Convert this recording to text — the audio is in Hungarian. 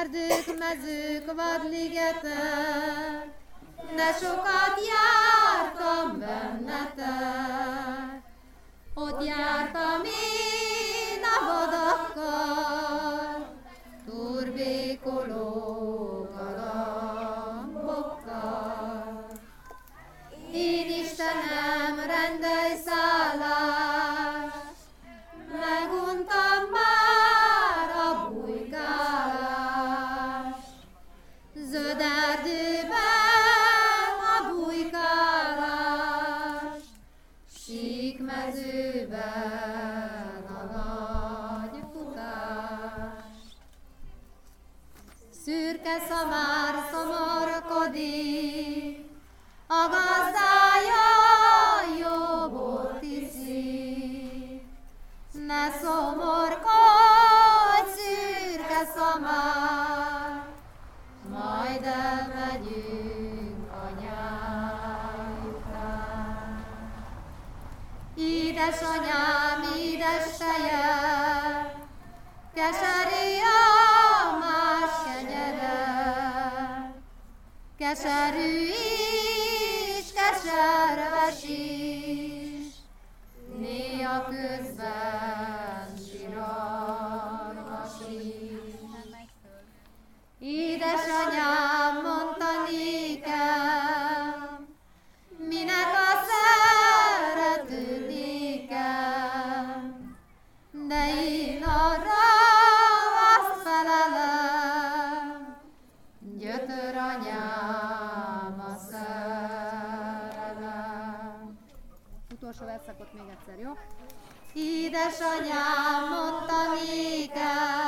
erdők, mezők, vadligetek, de sokat jártam bennetek. Ott jártam én a vadakkal, turbékoló galambokkal. Én Istenem, sík mezőben a nagy futást. Szürke szamár szomorkodik, a gazdája jó bort iszik. Ne szomorkodj, szürke szamár, majd elmegyünk Édesanyám, édes feje, keserű a más kenyere, keserű is, keserves is, néha közben gyötör anyám a szerelem. Utolsó verszakot még egyszer, jó? Édesanyám mondta nékem,